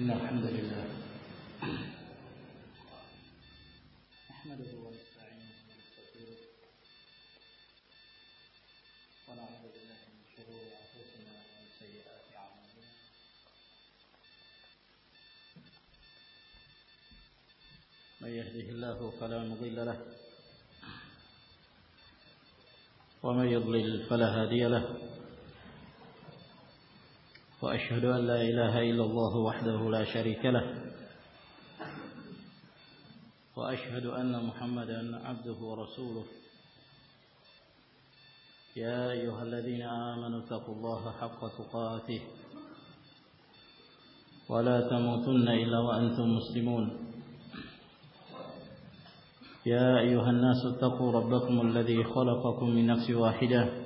إن الحمد لله نحمده ونستعينه ونستغفره ونعوذ بالله من من شرور أنفسنا ومن ومن سيئات أعمالنا يهده الله فلا مضل له يضلل فلا هادي له وأشهد أن لا إله إلا الله وحده لا شريك له وأشهد أن محمد أن عبده ورسوله يا أيها الذين آمنوا تقوا الله حق فقاته ولا تموتن إلا وأنتم مسلمون يا أيها الناس اتقوا ربكم الذي خلقكم من نفس واحدة وعلى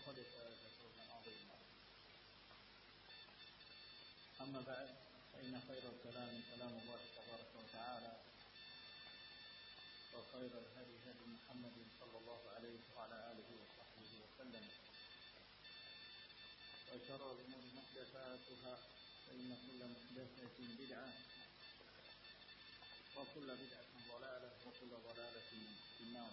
عظيما أما بعد فإن خير الكلام كلام الله الله تبارك وتعالى وخير الهدي هدي محمد صلى عليه وعلى آله وصحبه وسلم وشر الأمور محدثاتها فإن كل محدثة بدعة وكل بدعة ضلالة وكل ضلالة في النار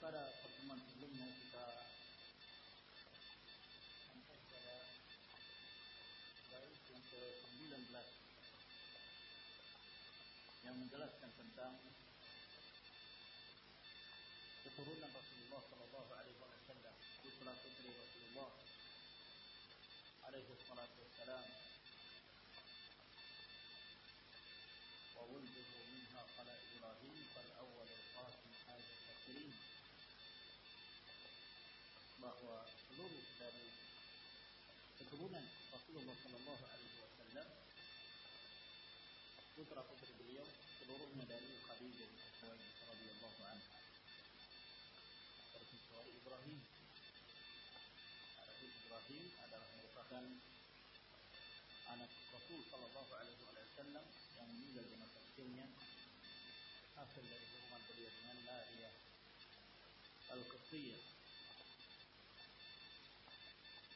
سر کام نہیں تھا لنڈ لوگ آر بار کترا کتنے بس آرڈرات bahwa seluruh dari keturunan Rasulullah Shallallahu Alaihi Wasallam putra putri beliau seluruhnya dari Khadijah radhiyallahu anha kecuali Ibrahim Nabi Ibrahim adalah merupakan anak Rasul Sallallahu Alaihi Wasallam yang meninggal di masa kecilnya hasil dari hubungan beliau dengan Nariyah Al-Qasiyah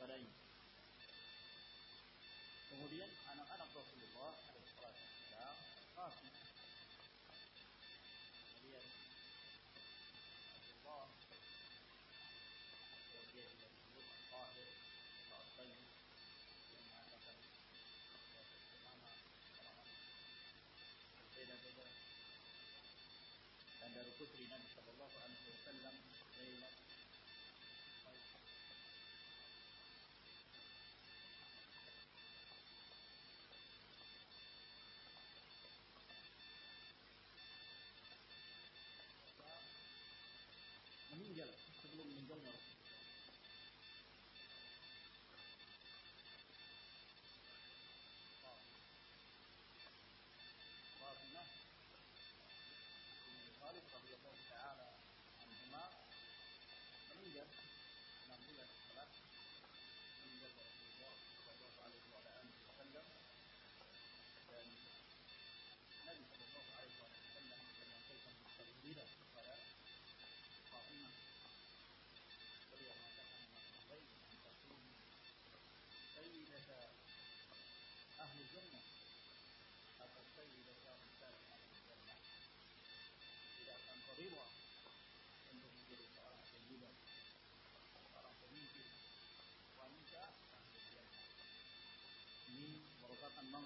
بدائی kemudian anak-anak Rasulullah ada sholat isya kafir kemudian Rasulullah kemudian dia sebut Qahir Qahir yang mengatakan pertama berbeda-beda dan dari putri Nabi Sallallahu Alaihi Wasallam Zainab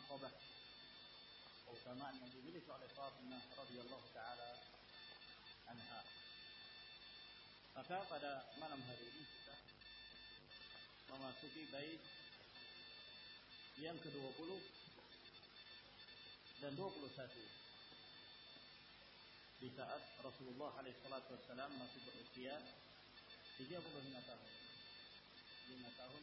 الصحابة أو كما أن جميلة على فاطمة رضي الله تعالى عنها Maka pada malam hari ini kita memasuki bait yang ke-20 dan 21 di saat Rasulullah alaihi masih berusia 35 tahun. 5 tahun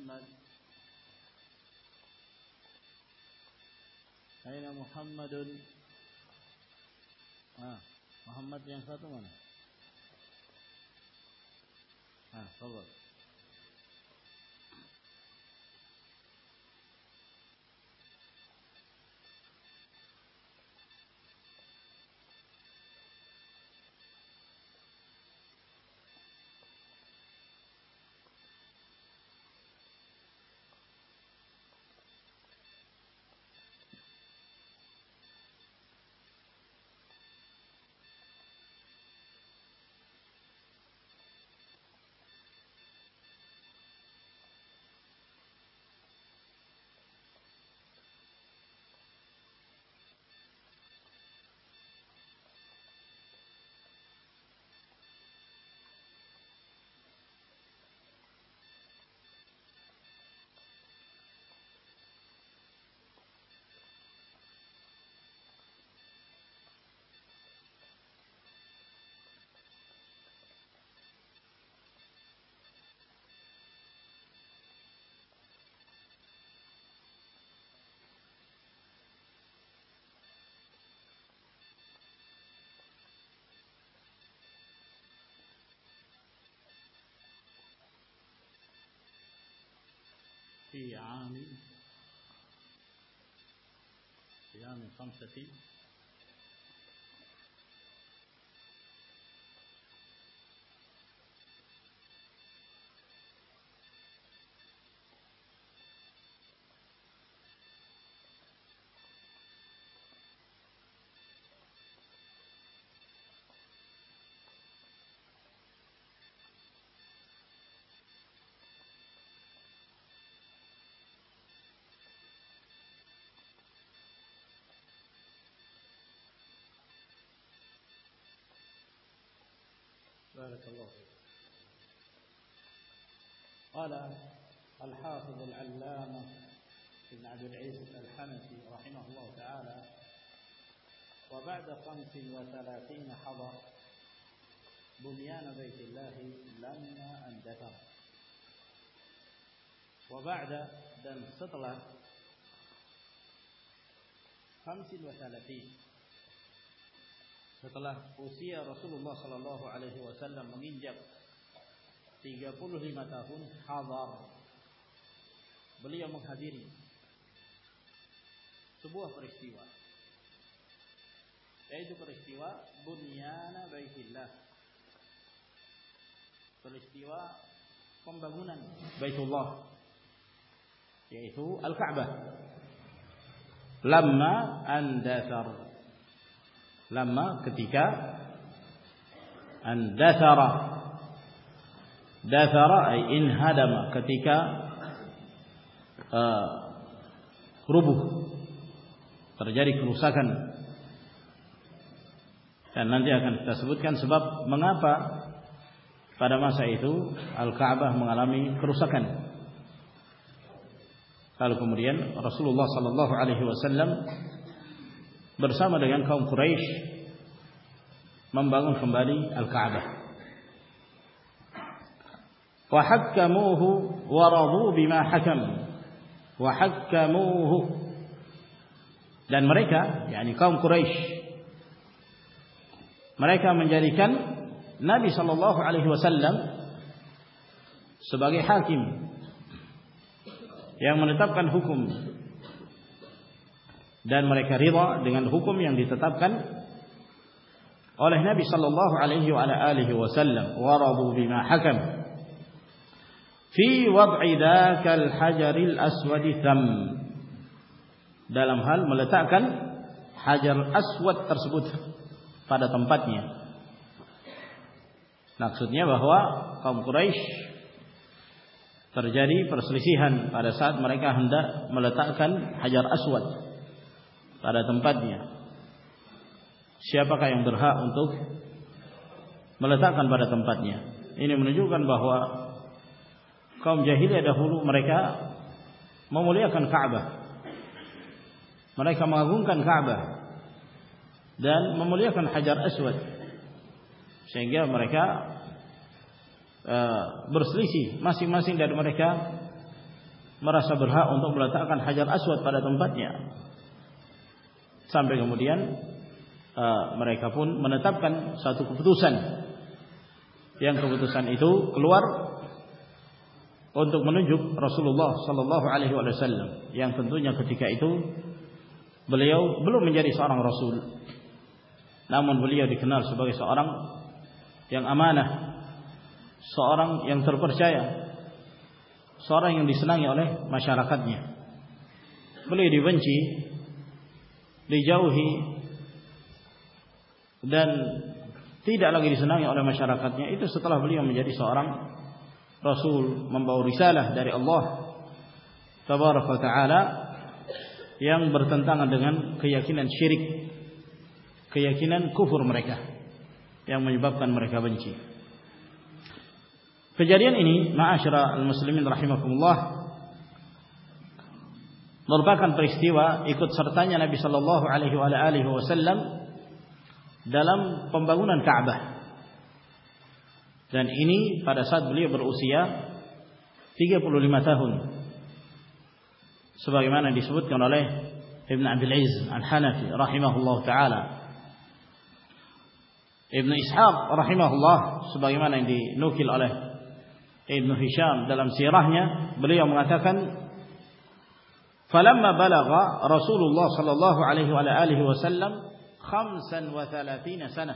محمد أين محمد محمد ہاں خوب في عام في عام خمسة بارك الله قال الحافظ العلامة ابن عبد العيسى الحنفي رحمه الله تعالى وبعد خمس وثلاثين حضر بنيان بيت الله لما اندثر وبعد دم سطلة خمس وثلاثين setelah usia Rasulullah sallallahu alaihi wasallam menginjak 35 tahun hadar beliau menghadiri sebuah peristiwa yaitu peristiwa bunyana baitillah peristiwa pembangunan baitullah yaitu al-Ka'bah lamma andathar جی کروشا مناب سے مرین رسول اللہ صلی اللہ علیہ وسلم برسا مدرش ممبا گنکھاش مرکزی علی وسلام سب ہاکیم یا ملے تب کن حکوم dan mereka rida dengan hukum yang ditetapkan oleh Nabi sallallahu alaihi wa ala alihi wasallam waradu bima hakam fi wad'i dzakal hajaril aswadi tham dalam hal meletakkan hajar aswad tersebut pada tempatnya maksudnya bahwa kaum Quraisy terjadi perselisihan pada saat mereka hendak meletakkan hajar aswad پکاؤں برحا ہندو ملتا بار تم پاتنیا انجو گان بہوا کم ظہیل مرک ممول آکن کا گرکا مغل کن کا دین ممولی آکن ہزار اصوت سنگیا مرک برسریسی ماسی ماسنٹ مرک مراسا برحا ہنٹ ملتا ہزار اصواد پارا تمپتنی سمبے کو مدیئن مرائی کاپون منت ساتو دسنگ دن اٹھو گلوار اتوک منگ رسول سل یاں کتو بلے بلو منظر سو رسول نا من بلی ابھی کھنا رسوار یعن آمان سنگل پرچا سارن سنا مشا رکھاتی ہے بلے ادی بنچی جاؤ دین تی دالسن سر کتلا ہوئی سو رام رسول ممبا ریسا ری آلو تبار یو برتن تنا دن کئی شیر کئی کپور مرکا یعن مجھے باب قانکا بنچری ہے اشرا مسلم راحیم آپ لو merupakan peristiwa ikut sertanya Nabi sallallahu alaihi wa alihi wasallam dalam pembangunan Ka'bah. Dan ini pada saat beliau berusia 35 tahun. Sebagaimana disebutkan oleh Ibn Abdul Aziz Al-Hanafi rahimahullahu taala. Ibn Ishaq rahimahullah sebagaimana yang dinukil oleh Ibn Hisham dalam sirahnya beliau mengatakan فلما بلغ رسول الله صلى الله عليه وعلى آله وسلم خمسا وثلاثين سنة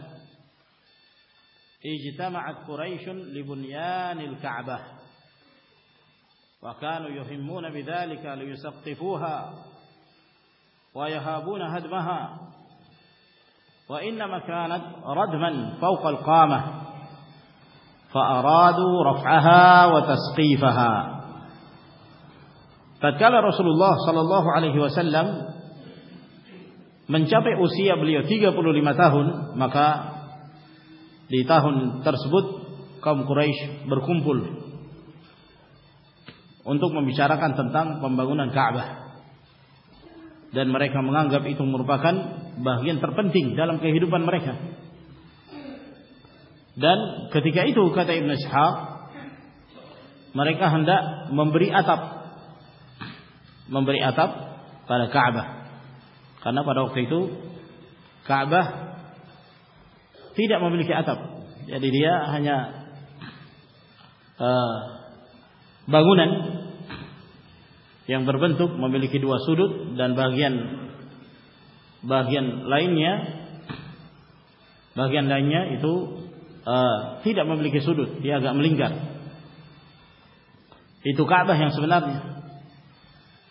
اجتمعت قريش لبنيان الكعبة وكانوا يهمون بذلك ليسقفوها ويهابون هدمها وإنما كانت ردما فوق القامة فأرادوا رفعها وتسقيفها تتکل صلا اللہ علی وسلم منچ پہ اسی ابلی اتھی پل متا ہنتا ہن ترسبت برقوم پل انٹم بھی چارا کن تمطان پم باغن کا دین مرکو مربا کم بہ گینپن تھینگ دین کتک مرک ممبری آتا ممبر اطپر پڑو تی دم لکھ اطپی ہاں بگو نربن تو ممبل کی سروتین لائن لائن یہ تو تی دم لکھے سروت یہ تو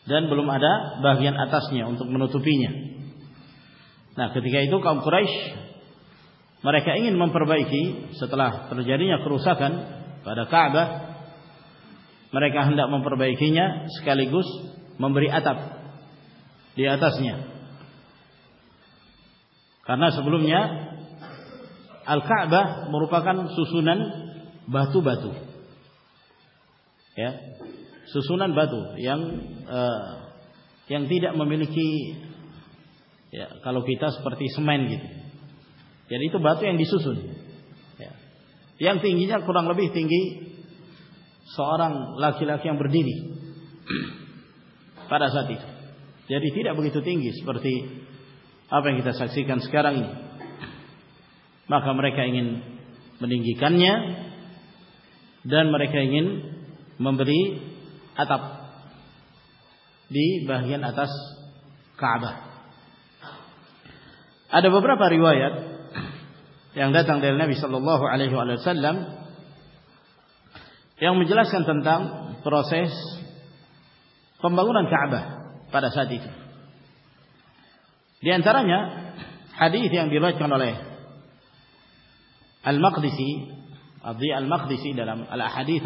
دن بولا بہ گان اتاسنی ان کو بولے تھوپیے دو کام پورائش مارکیٹ ممپربا ستلا کر ہند مم پربائیں سکا لی گوس ممبر اتاس بولوئیں آلکھا مروپ سسونن بہت بہت سوسون باتو ممبل کا اسپرتی سمائن گیت ٹری بات یو تینگی آپ کو لنگی سا رنگ لکھ لارا ساتھی تیرو تھینگی اسپرتی آپا سکن مکا مرکی منیا دن مریک ممبری برا پہن دن دِس لنت نا پادن سر حادی چل رہے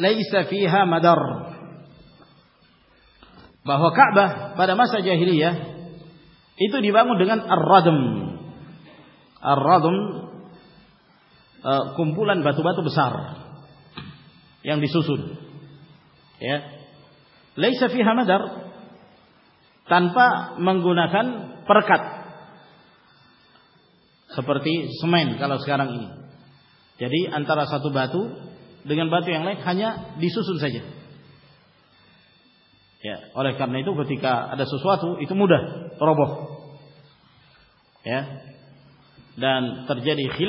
مدر بہت مساجری با ہو گاندم کمپلان بہت بہت سارے سسورفی حامدر تنپا منگونا کن پرتی سمین کا ری انترا ساتو بہت دیکھنے بات دیسو سوسو کتیکا مدا رب دیکھا جاتا یہ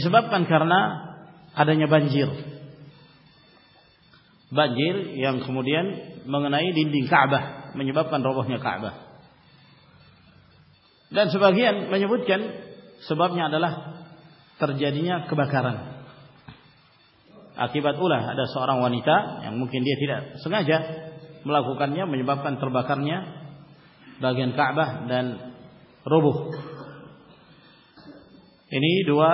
تو بابار آدھیں بن جائے باز یمن کمدین میم آجن ربو دین سب سباب نیا درجن کار بات بولا سوران سی مولا کون باکا کارنی با گیان کین ربو یہ دوا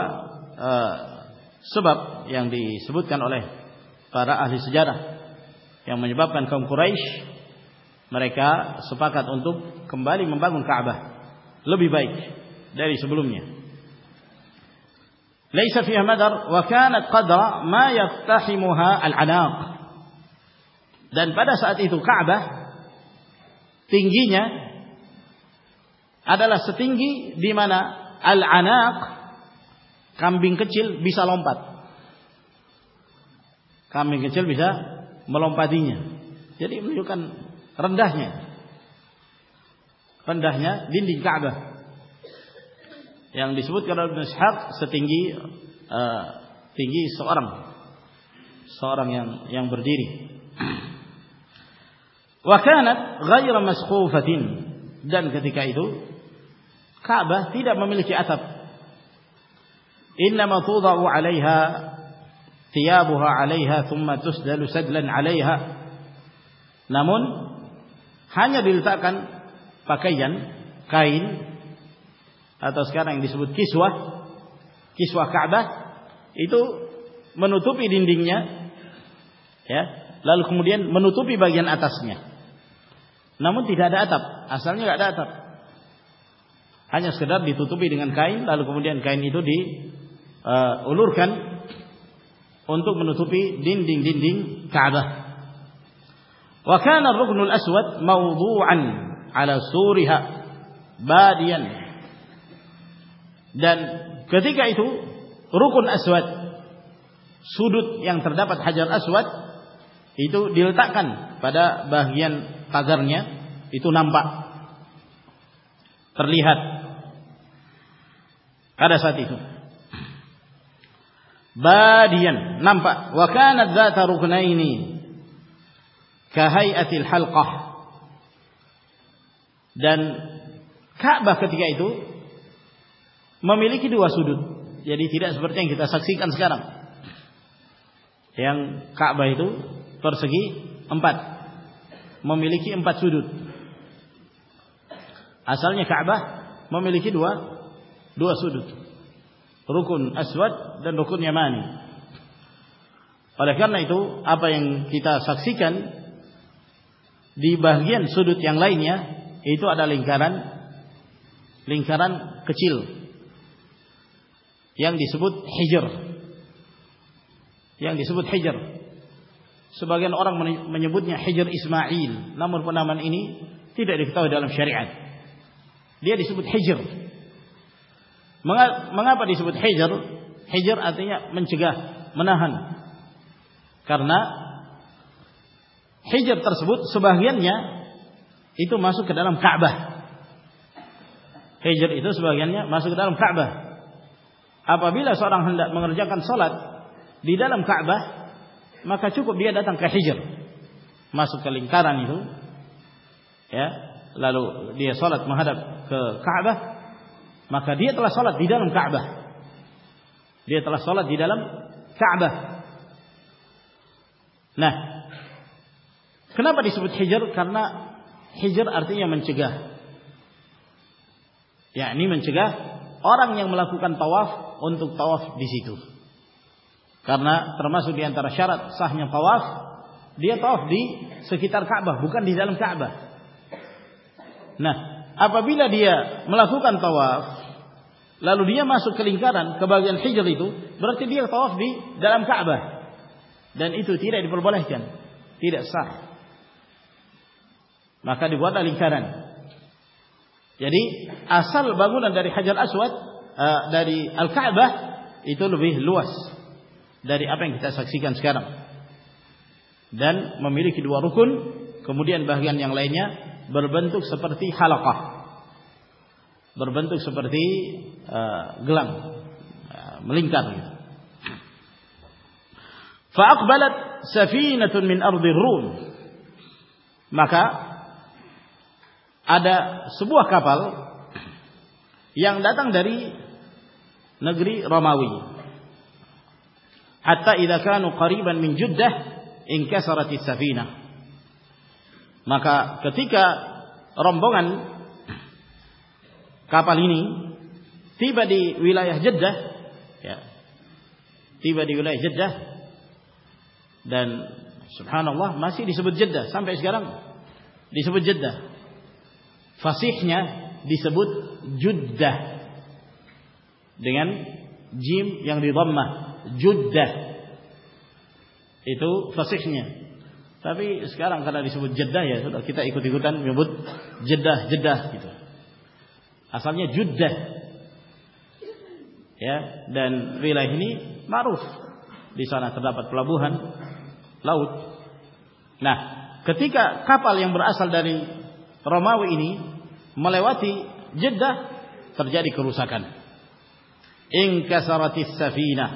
سباب یوگی سب مجھے باپ مر کیا لبھی بھائی سے بڑوں چیل میں چل بھی ملم پادی بجے جان کے ملک آل سیا بہا آل تمہ تسل آلن ہاں تکن قائم کسوا کسوا کا منو توپی لال کم منو توپی بائی آتاسی نامن تیٹھا دے آتا ہاں دیتو توپن کئی لال کمر کن ان انتب ن تھ رس مو سوری ہین گدی کا رکن اصوت سرتر دسوت یہ تو ب ن تاجر یہ تو نمبر ساتھ وکا نا ترک نہیں کھائی اچھی ہلکا دیکھو ممی لکھی دوں یا اس پر سخت یہ تو ممبئی لکھی امپاتے کا ممبئی لکھی دوں دوں سو دودھ رکن اسواد اپن تیتا سکسی یہ تو آدھا من پا م ماں پانی جیجر آتی منچ گا منہ کرنا جرسبت سب گیت ماسکر گیانیہ کھا بھا آپ سولہ دیم کب بہ کچھر معلوم کا رانی سولہ مہاد سنا کر اور ملاسو کرما سو گنتا شرد سہ پاس دی سکیتار آپ بھی لا دیا ملا ہو گان پاس لال تیر بنائی تیرن آج آسواد لو لوس داری آپ دین ممی دو محنت لینا بل بنک سپرتی خالفا بربند سپرتی گلنگ لنک فاک بلت سفین اردو رون ادا سب کا پال یادن دری نگری رمای آئی نو خری بن میم یو کیسورات سفی نا مقا رمبان کا پا بدیل سبھی کنب جا جس جی ماروپت پر رما وینی ملواتی جا جاری کرو ساکی نا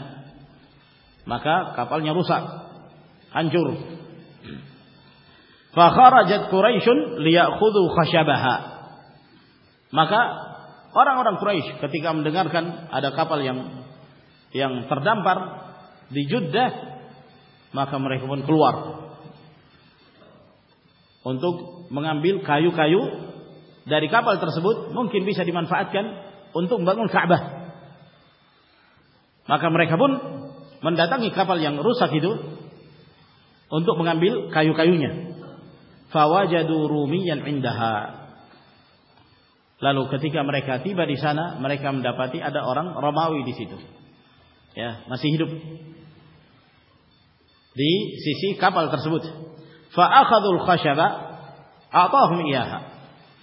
مقا کپالو سنجور خود خاصا بہت مخا اور کتک ڈگار خان کا مربن کلوار بنام قائو قائو داری کاپال تر سب کل بی ساٹی من انہر خاص من دادا کی کاپال روسا کدو مغام لالو مرخا تی بہ مریک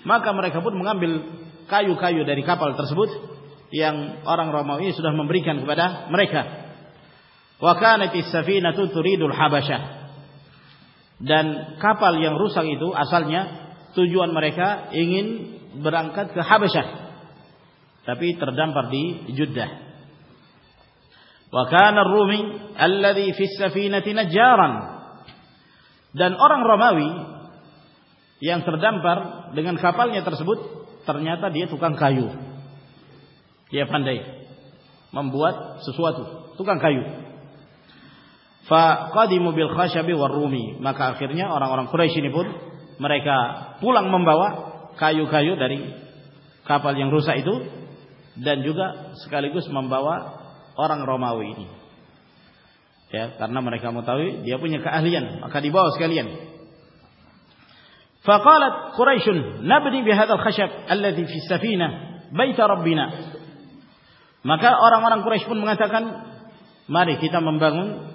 روایت مغابل دن سی تو میرے دن اور فقدموا بالخشب والرومي maka akhirnya orang-orang Quraisy ini pun mereka pulang membawa kayu-kayu dari kapal yang rusak itu dan juga sekaligus membawa orang Romawi ini ya karena mereka mengetahui dia punya keahlian maka dibawa sekalian فقالت قريش نبني بهذا الخشب الذي في السفينة بيت ربنا maka orang-orang Quraisy pun mengatakan mari kita membangun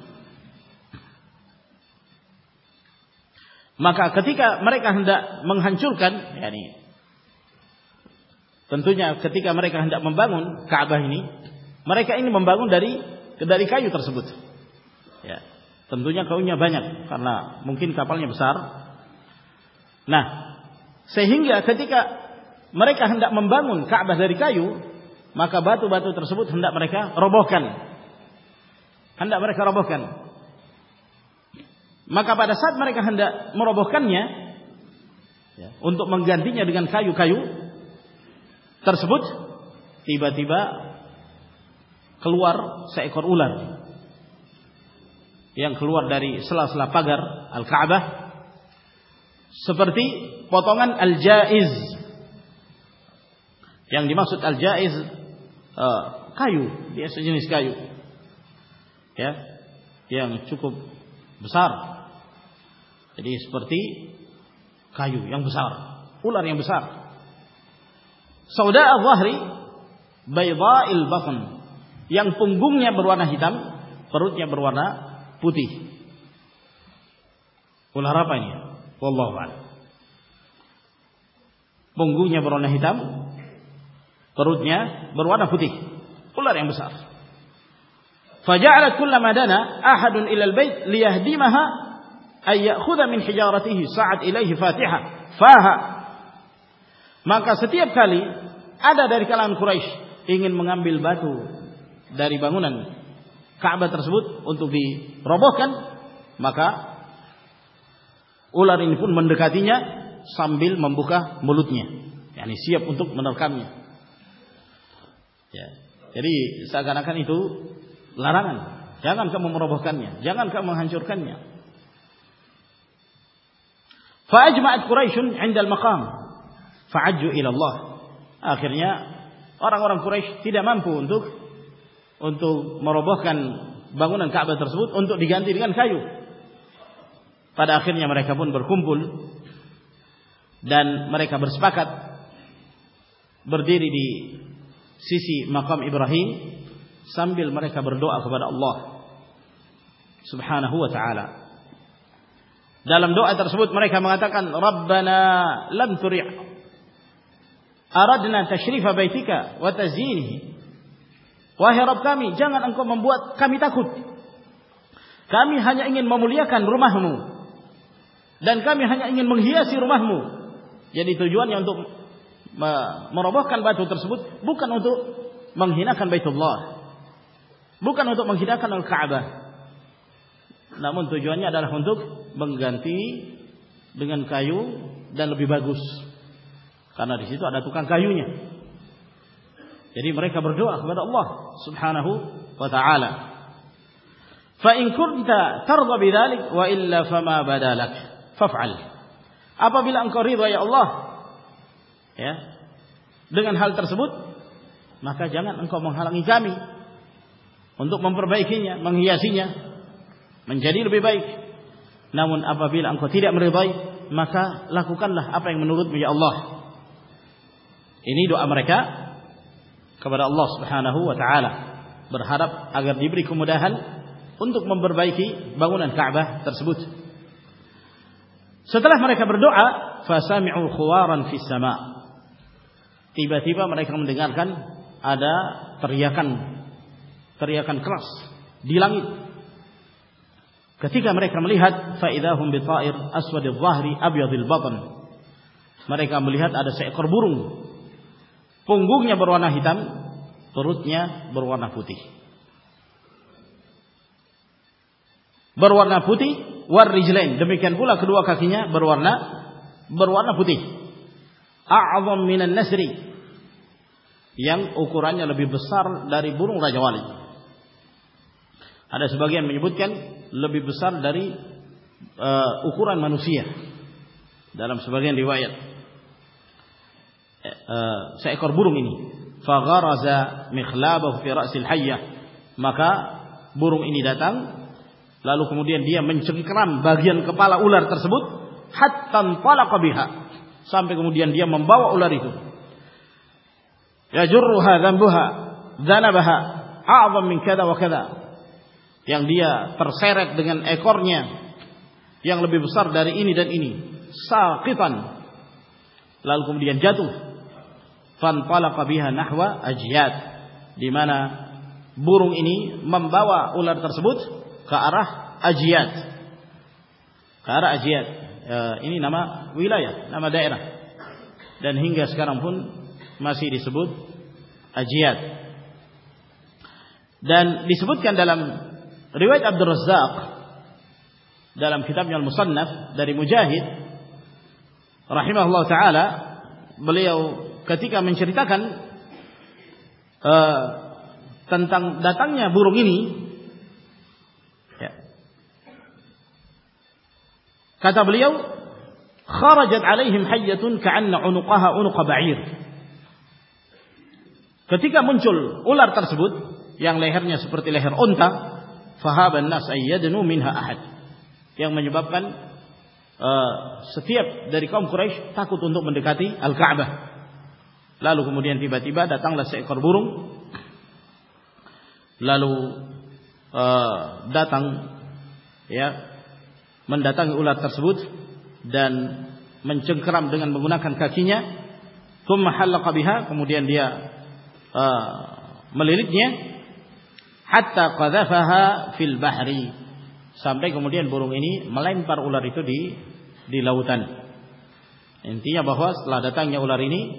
مکا کتک منگنچورنتو کتکا مارک ممبن کب گاہنی مارکی ممبن داری داری کرا سب تنہا ممکن کا پلس نہ صحیح کتکا مارکا ممبن کب کا بات سبت کا ربو کن ہاندار کا ربو کن مکاپا سات مارے کہ مروب کنیا انتما گیان تھی گان کار سبجیبل سر الاوار داری سلا سلا پگھر الدہ یعن چوکو سار ساراری سوی وا پلاگ نہ پتی اُلا رجا ملا خود منجا تھی ما سب خالی آدھا داری کا لش ای منہ بیل باتو داری بانونا کا باتر سب الطوی ربح مقاص منڈاتی ہے سم بھیل ممبوقا ملوتنی ارے سا گانا لڑا جا گان کا رب ان کا من ہنچرکنیا فائج مجھ پورائیشن اینجل مقام فائد جولو آخرنی اور پورا تی دوں اند ان مروب بہ گان بگن ان کا سب انگانو آخرنی میرے کاپن بر کمبل دین مرکر سپاکر دیر سکم ابراہیم سمبل مرکر خبر لانا ہو رہا جا لو اتر سب مرک منگا کن رب نم چوری فا بھائی ٹھیک ہے جن کو ہاں انمولی کن روما ہمیں منہیا روما ہماری تجونی ہوں موراب کن بھائی سوت بک ہوں منہ نہ کن بائی تب بک ہوں منہ کن خاون تجن ہوں قوی بریکانہ ڈگن حال تر سب مجھے جانا چاہیے اندو ممبر بائک منگیاسی جنرل بھی بائک نام اپل کو من آپ نور بھی لس ایسان جی بری کو مداخل اندو بربائ باؤن بچ سا رہا تھی بات تھی برائی گر خانیہ دیل تھیوارنا پتینسرینگ رنگ راجن لبل داری اقران منسیم ریوا برما میخلا بہر آئی مقا بر داد لالو کمدیاں بہا من خدا و خدا یعن سرکن ایر یعن لبی سر در دن سا پان لال کم جادوا نوا اجیت بور بابا اولا تر سبھیت نامہ نام دن ہنگاس کار ماسی بھجیت ریوید ابد الرزاق درم فیتابی السنف داریم کتی کا منشن داتا بول کتکا منچول اولا سب لہر نہیں سپرتی لہرتا فہا باسائن محت کی باب سب درکا ہم کون منڈے کتھی الگ آب لو کمدی ان بات بہت داتا سے کور بور لالو داتا اولا تا سب دن سن کرما خان کامیا ملک نے فیل باہری سام گم بور ملائن پار الری کون بہوا لن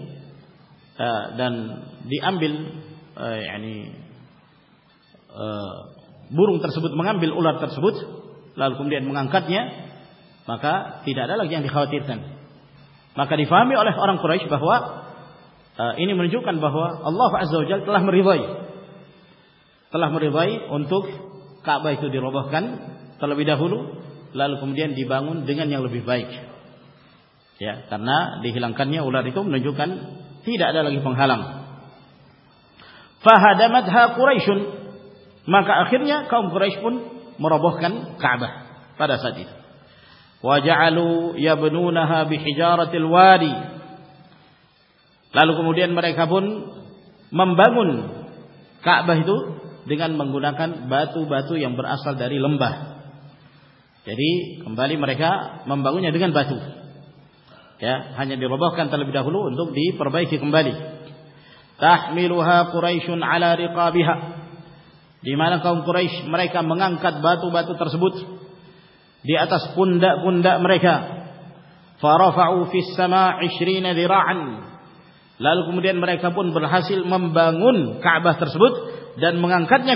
آمدار بہوا انجوان بہوا تلام بھائی انتخ کب بہت دہاندہ ہلو لال قمدیاں بنانے بائک اولا نجوان تی دادا لگی پن حا لا پورسن آخر نیا کب پورا بہان تلواری لال کم برائے خاپن من کب بہت لال کم مرن بلاسل مم باغن کا جنمگانو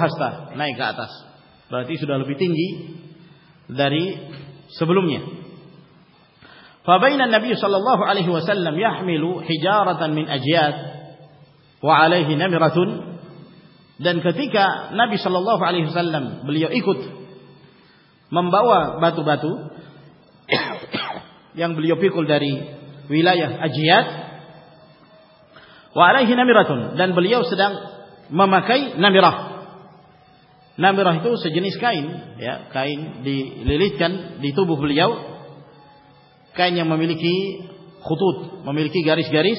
ہستا نہیں کہ مملی مملکی گاریس گاریس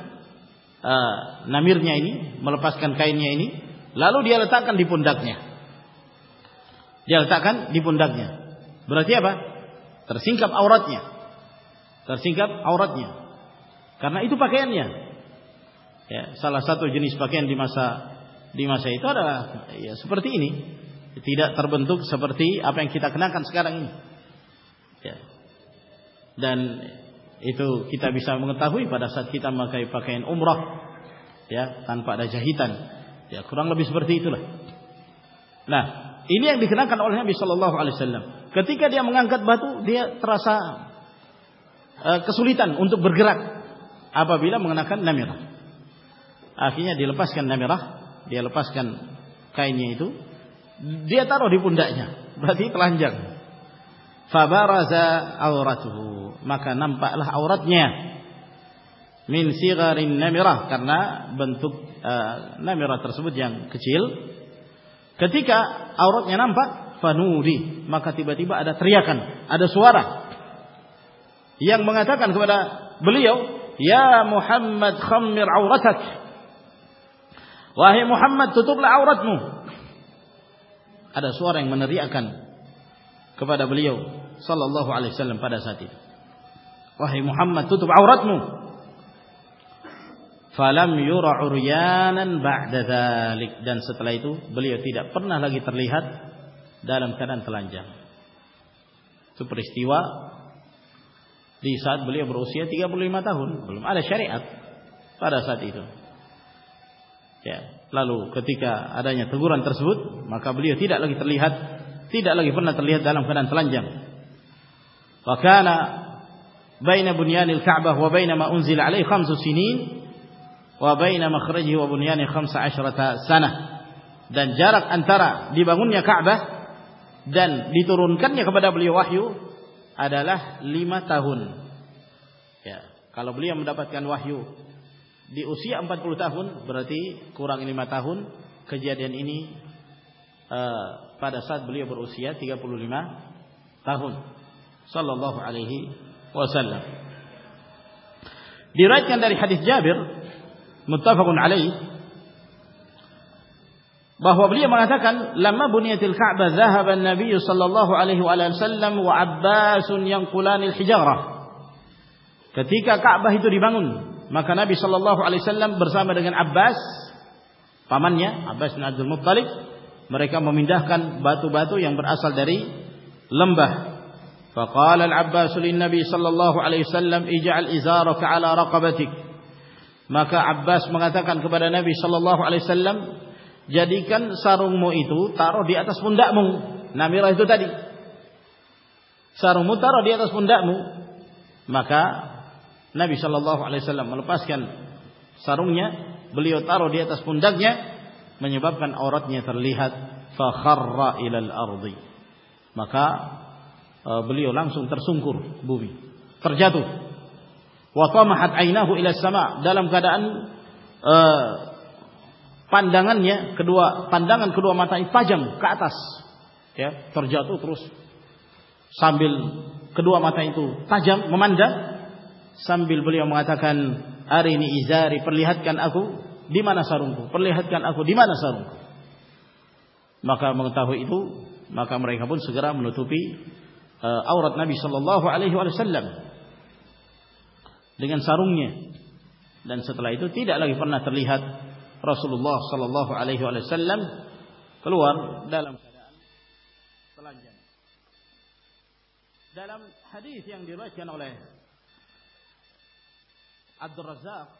نامریا نہیں مطلب لال بولتیاں جنس پاکرتی آپ کتا نہیں دین جہی تن خورنہ تو انہیں اللہ علیہ سلام کتک منگاؤن کراسا کسوری تن برگر آ بابی منگنا نام دے لپاسکن نامرا دے لپاسکن کع نیتو دیے ترپن جاتی پلاح جاتا ہے میراترسب کتی کام پانوری بات ادا سوارا یا بلی محمد واہ محمد آؤ آدھا سوارکن بلی سلیہم پہ ساتھی تاہے محمد نو فلام یو ریالی تلیا پن لگی ترہت دالم خن چلاں بولیا بروسی ماتا ہو لالو کتکرس بھوت بولے تی ڈال لگی تر لہ تی ڈال لگی پن لات دلانچ لان جام وكان بين بنيان الكعبة وبين ما أنزل عليه خمس سنين وبين مخرجه وبنيانه خمس عشرة سنة dan jarak antara dibangunnya Ka'bah dan diturunkannya kepada beliau wahyu adalah lima tahun. Ya, kalau beliau mendapatkan wahyu di usia 40 tahun, berarti kurang lima tahun kejadian ini uh, pada saat beliau berusia 35 tahun. صلی اللہ علیہ وسلم دیرائیت کے اندر حدیث جابر متفق علیہ بہو بلیہ مناتکن لما بنیت الخعب ذہب النبی صلی اللہ علیہ وآلہ وسلم وعباس ینقلان الحجارة ketika Ka'bah itu dibangun maka Nabi sallallahu alaihi wasallam bersama dengan Abbas pamannya Abbas bin Abdul Muttalib mereka memindahkan batu-batu yang berasal dari lembah فقال العباس للنبي صلى الله عليه وسلم اجعل ازارك على رقبتك maka Abbas mengatakan kepada Nabi sallallahu alaihi wasallam jadikan sarungmu itu taruh di atas pundakmu namirah itu tadi sarungmu taruh di atas pundakmu maka Nabi sallallahu alaihi wasallam melepaskan sarungnya beliau taruh di atas pundaknya menyebabkan auratnya terlihat fa kharra ila al-ardi maka بلی اور لکور بوبی ترجاتو ایلیکسام دل کا پاندان کا ترجاتو متائی ما سم بلی منجا پرلی ہاتھ گان آ کو ڈیمانا سارا روم کو ڈمانا سارم کو مقام مکا مر سا متو صلی اللہ صلی اللہ علیہ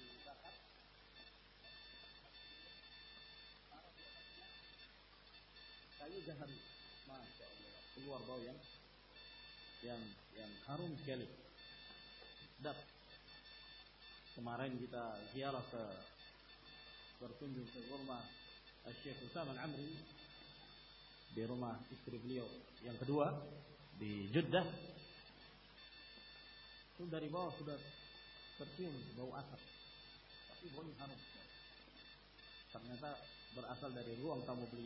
نار گیتا گیا بھما شا میرے دیر میری داری باؤ سو در باؤ آسل بہت بر آسل داری رو تا ملی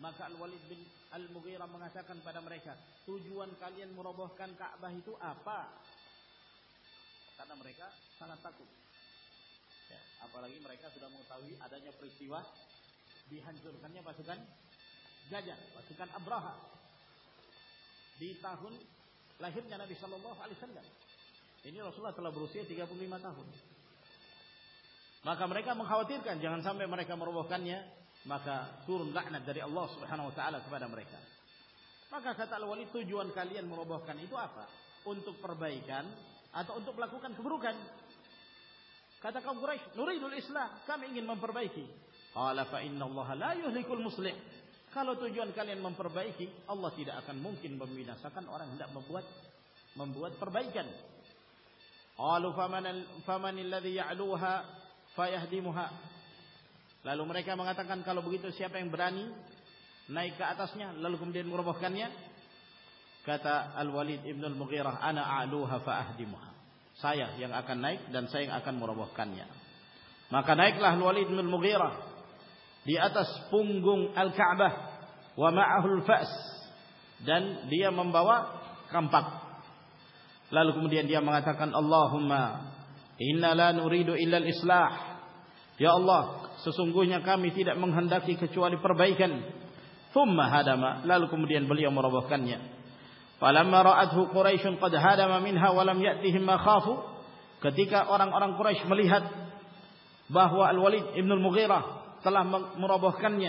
مربوق لہم جناب روسی مربوقہ تجوان کام پرئی اللہ چن ممکن بمنگ Lalu mereka mengatakan kalau begitu siapa yang berani naik ke atasnya lalu kemudian merobohkannya? Kata Al-Walid Ibnu Al-Mughirah, "Ana a'luha fa ahdimuha." Saya yang akan naik dan saya yang akan merobohkannya. Maka naiklah Al-Walid Ibnu Al-Mughirah di atas punggung Al-Ka'bah wa ma'ahu al-fas dan dia membawa kampak. Lalu kemudian dia mengatakan, "Allahumma inna la nuridu illa al-islah." سسم گوام داخیواری موربحاشیر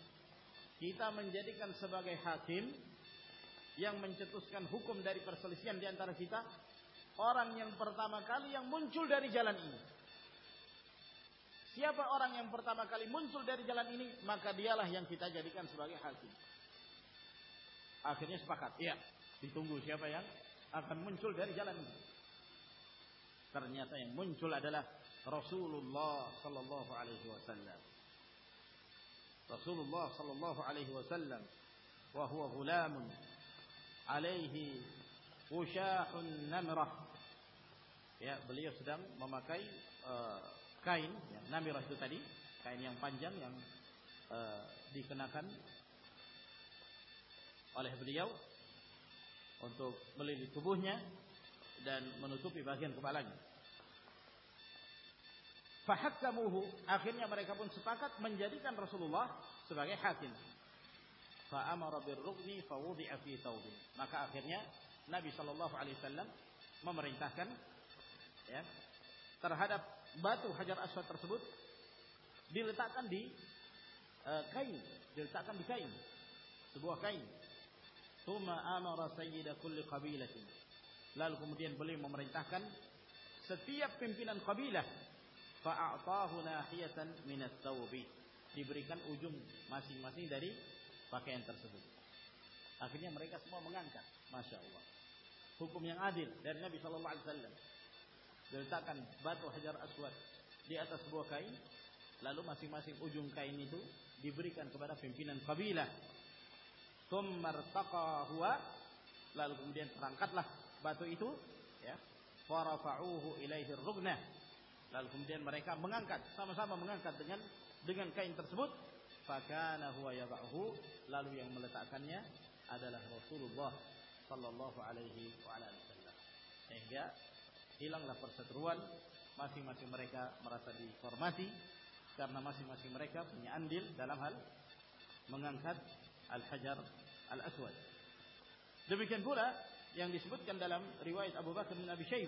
سیتا من جنگ یادی کن صبح آخری منچول ڈری جلن رسول اللہ رسول الله الله صلى عليه عليه وسلم وهو Ghulam وشاح نمرة kain yang panjang yang uh, dikenakan oleh beliau untuk بویا tubuhnya dan menutupi bagian kepalanya یا میرے کاپا جی رسول اللہ سب کے ممرن تھا لال قوم بلی ممرن تھا داری منگوزر لالو ماسی ماسک اجوم کئی نیٹو دیبری کن کو لالو ران کتلا بھو ر لالکا مغان کا مراسادی مرکن دلام حال مغان کت الجہ جو بھی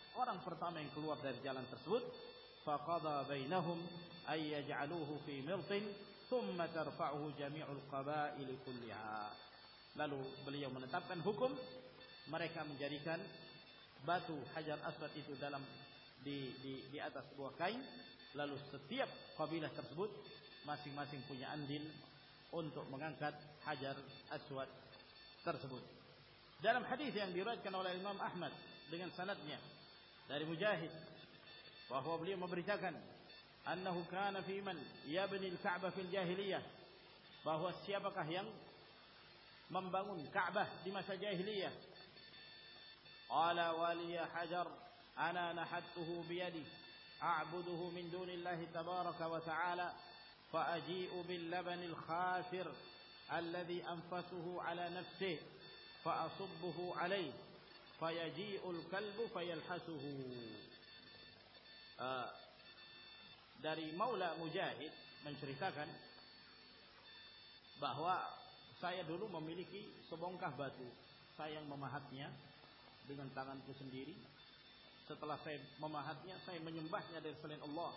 orang pertama yang keluar dari jalan tersebut faqada bainahum ay yaj'aluhu fi milqin thumma tarfa'uhu jami'ul qaba'il kulliha lalu beliau menetapkan hukum mereka menjadikan batu hajar aswad itu dalam di di di atas sebuah kain lalu setiap kabilah tersebut masing-masing punya andil untuk mengangkat hajar aswad tersebut dalam hadis yang diriwayatkan oleh Imam Ahmad dengan sanadnya dari Mujahid bahwa beliau memberitakan annahu kana fi man yabni al-Ka'bah fil jahiliyah bahwa siapakah yang membangun Ka'bah di masa jahiliyah ala waliya hajar ana nahattuhu bi yadi a'buduhu min dunillahi tabaraka wa ta'ala fa aji'u bil laban al-khasir alladhi anfasuhu ala nafsihi fa asubbuhu alayhi دنگ بہوا سا دولو بمیکی سو بن گا باسو sign مماحت دان بچن سائ مما ہاتھی sign مجھے در سلینو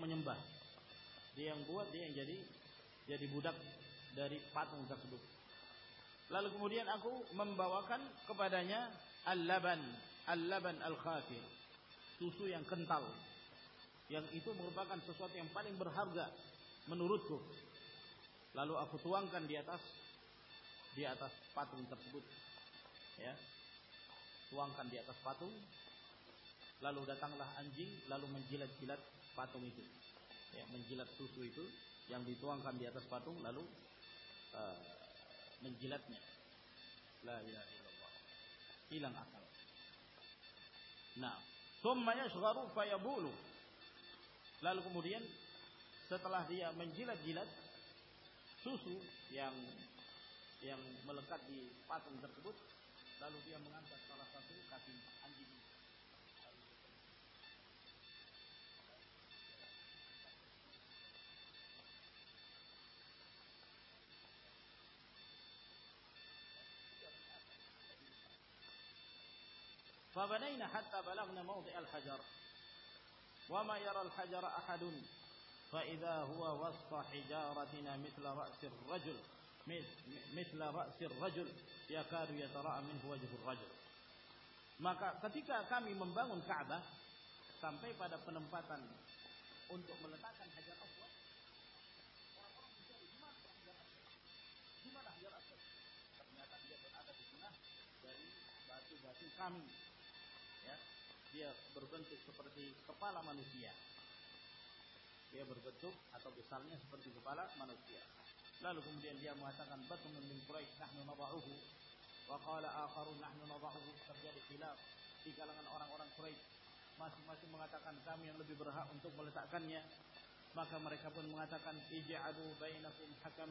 مجھے بواری بوداب لالو کمر آپ کو البین اللہ السویاں کنتاؤ سسواتے پانی برحد کو لالو آپ تووان کن دیا تس دیا تس پاتم توان کان دیا تس پات لالو دانجی لالو منتھ پات منتھو یا توان کان دیا تس پات لالو سو میں شکارو لو لال کم ستلا مجھے جیلت جیلتھ مطلب کاتی پاسن دتگوت لالوات کا فبنينا حتى بلغنا موضع الحجر وما يرى الحجر أحد فإذا هو وسط حجارتنا مثل رأس الرجل مثل رأس الرجل يكاد يترى منه وجه الرجل maka ketika kami membangun Ka'bah sampai pada penempatan untuk meletakkan hajar aswad orang-orang mencari di mana hajar aswad di mana hajar aswad ternyata dia berada di tengah dari batu-batu kami پر منوسیاں پر لوگ اور بہتر ہاتھ ان کو بہت پی جی آگو دے نسم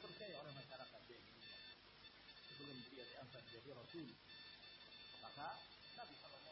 اور میڈیا کے